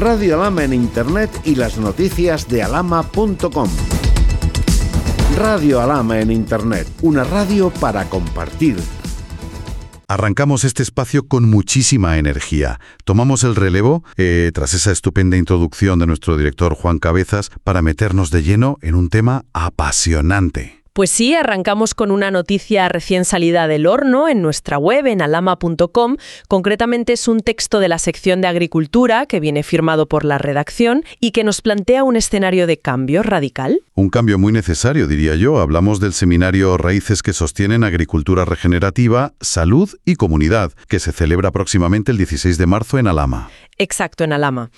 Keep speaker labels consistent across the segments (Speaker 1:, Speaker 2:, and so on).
Speaker 1: Radio Alama en Internet y las noticias de alama.com. Radio Alama en Internet, una radio para compartir.
Speaker 2: Arrancamos este espacio con muchísima energía. Tomamos el relevo, eh, tras esa estupenda introducción de nuestro director Juan Cabezas, para meternos de lleno en un tema apasionante.
Speaker 3: Pues sí, arrancamos con una noticia recién salida del horno en nuestra web, en alama.com. Concretamente es un texto de la sección de Agricultura que viene firmado por la redacción y que nos plantea un escenario de cambio radical.
Speaker 2: Un cambio muy necesario, diría yo. Hablamos del seminario Raíces que sostienen Agricultura Regenerativa, Salud y Comunidad, que se celebra próximamente el 16 de marzo en Alama.
Speaker 3: Exacto, en Alama.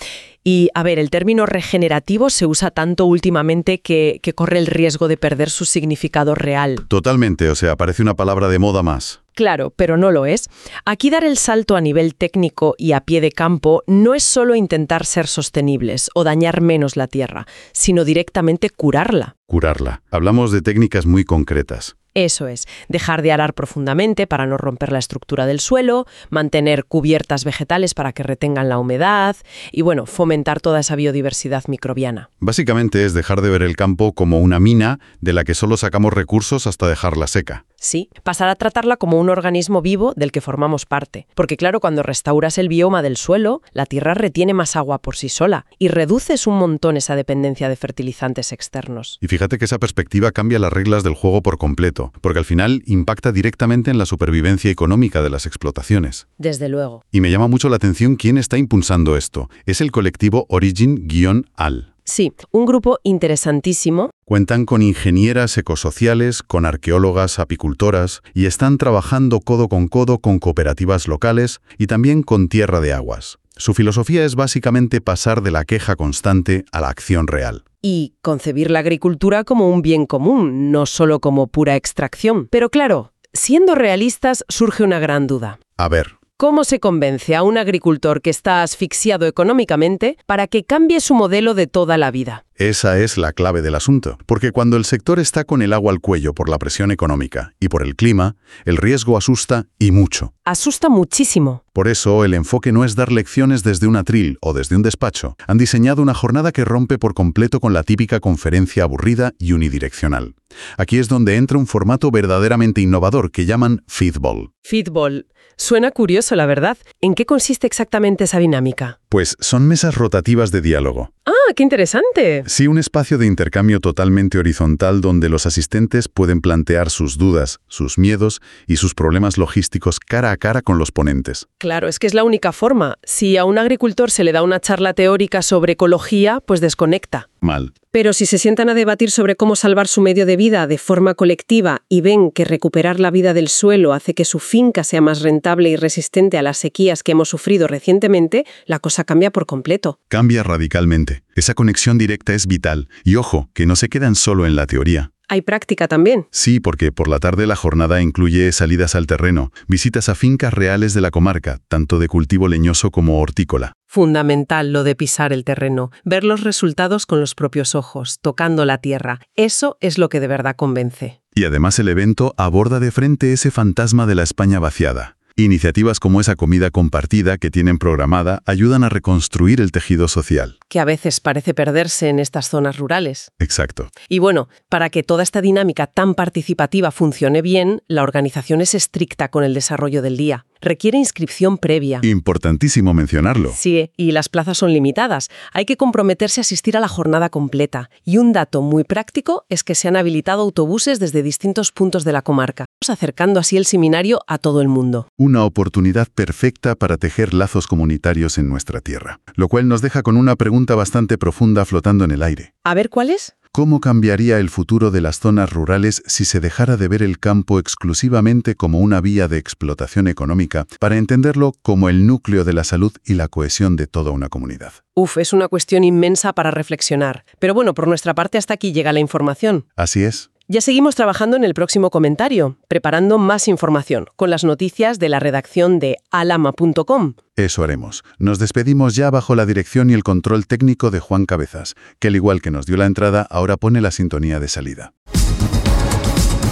Speaker 3: Y a ver, el término regenerativo se usa tanto últimamente que, que, corre el riesgo de perder su significado real.
Speaker 2: Totalmente, o sea, parece una palabra de moda más.
Speaker 3: Claro, pero no lo es. Aquí dar el salto a nivel técnico y a pie de campo no es solo intentar ser sostenibles o dañar menos la tierra, sino directamente curarla.
Speaker 2: Curarla. Hablamos de técnicas muy concretas.
Speaker 3: Eso es, dejar de arar profundamente para no romper la estructura del suelo, mantener cubiertas vegetales para que retengan la humedad y, bueno, fomentar toda esa biodiversidad microbiana.
Speaker 2: Básicamente es dejar de ver el campo como una mina de la que solo sacamos recursos hasta dejarla seca.
Speaker 3: Sí, pasar a tratarla como un organismo vivo del que formamos parte. Porque claro, cuando restauras el bioma del suelo, la tierra retiene más agua por sí sola y reduces un montón esa dependencia de fertilizantes externos.
Speaker 2: Y fíjate que esa perspectiva cambia las reglas del juego por completo, porque al final impacta directamente en la supervivencia económica de las explotaciones.
Speaker 3: Desde luego.
Speaker 2: Y me llama mucho la atención quién está impulsando esto. Es el colectivo Origin-Al.
Speaker 3: Sí, un grupo interesantísimo.
Speaker 2: Cuentan con ingenieras ecosociales, con arqueólogas, apicultoras y están trabajando codo con codo con cooperativas locales y también con tierra de aguas. Su filosofía es básicamente pasar de la queja constante a la acción real.
Speaker 3: Y concebir la agricultura como un bien común, no solo como pura extracción. Pero claro, siendo realistas surge una gran duda.
Speaker 2: A ver,
Speaker 3: ¿Cómo se convence a un agricultor que está asfixiado económicamente para que cambie su modelo de toda la vida?
Speaker 2: Esa es la clave del asunto, porque cuando el sector está con el agua al cuello por la presión económica y por el clima, el riesgo asusta y mucho.
Speaker 3: Asusta muchísimo.
Speaker 2: Por eso, el enfoque no es dar lecciones desde un atril o desde un despacho. Han diseñado una jornada que rompe por completo con la típica conferencia aburrida y unidireccional. Aquí es donde entra un formato verdaderamente innovador que llaman Feedball.
Speaker 3: Feedball. Suena curioso, la verdad. ¿En qué consiste exactamente esa dinámica?
Speaker 2: Pues son mesas rotativas de diálogo.
Speaker 3: ¡Ah, qué interesante!
Speaker 2: Sí, un espacio de intercambio totalmente horizontal donde los asistentes pueden plantear sus dudas, sus miedos y sus problemas logísticos cara a cara con los ponentes.
Speaker 3: Claro, es que es la única forma. Si a un agricultor se le da una charla teórica sobre ecología, pues desconecta.
Speaker 2: Mal.
Speaker 3: Pero si se sientan a debatir sobre cómo salvar su medio de vida de forma colectiva y ven que recuperar la vida del suelo hace que su finca sea más rentable y resistente a las sequías que hemos sufrido recientemente, la cosa cambia por completo.
Speaker 2: Cambia radicalmente. Esa conexión directa es vital. Y ojo, que no se quedan solo en la teoría.
Speaker 3: Hay práctica también.
Speaker 2: Sí, porque por la tarde la jornada incluye salidas al terreno, visitas a fincas reales de la comarca, tanto de cultivo leñoso como hortícola.
Speaker 3: Fundamental lo de pisar el terreno, ver los resultados con los propios ojos, tocando la tierra. Eso es lo que de verdad convence.
Speaker 2: Y además el evento aborda de frente ese fantasma de la España vaciada. Iniciativas como esa comida compartida que tienen programada ayudan a reconstruir el tejido social.
Speaker 3: Que a veces parece perderse en estas zonas rurales.
Speaker 2: Exacto.
Speaker 3: Y bueno, para que toda esta dinámica tan participativa funcione bien, la organización es estricta con el desarrollo del día. Requiere inscripción previa.
Speaker 2: Importantísimo mencionarlo.
Speaker 3: Sí, y las plazas son limitadas. Hay que comprometerse a asistir a la jornada completa. Y un dato muy práctico es que se han habilitado autobuses desde distintos puntos de la comarca, acercando así el seminario a todo el mundo.
Speaker 2: Una oportunidad perfecta para tejer lazos comunitarios en nuestra tierra. Lo cual nos deja con una pregunta bastante profunda flotando en el aire.
Speaker 3: A ver, ¿cuál es?
Speaker 2: ¿Cómo cambiaría el futuro de las zonas rurales si se dejara de ver el campo exclusivamente como una vía de explotación económica para entenderlo como el núcleo de la salud y la cohesión de toda una comunidad?
Speaker 3: Uf, es una cuestión inmensa para reflexionar. Pero bueno, por nuestra parte hasta aquí llega la información.
Speaker 2: Así es.
Speaker 3: Ya seguimos trabajando en el próximo comentario, preparando más información, con las noticias de la redacción de alama.com.
Speaker 2: Eso haremos. Nos despedimos ya bajo la dirección y el control técnico de Juan Cabezas, que al igual que nos dio la entrada, ahora pone la sintonía de salida.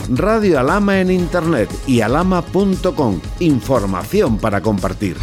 Speaker 1: Radio Alama en Internet y alama.com. Información para compartir.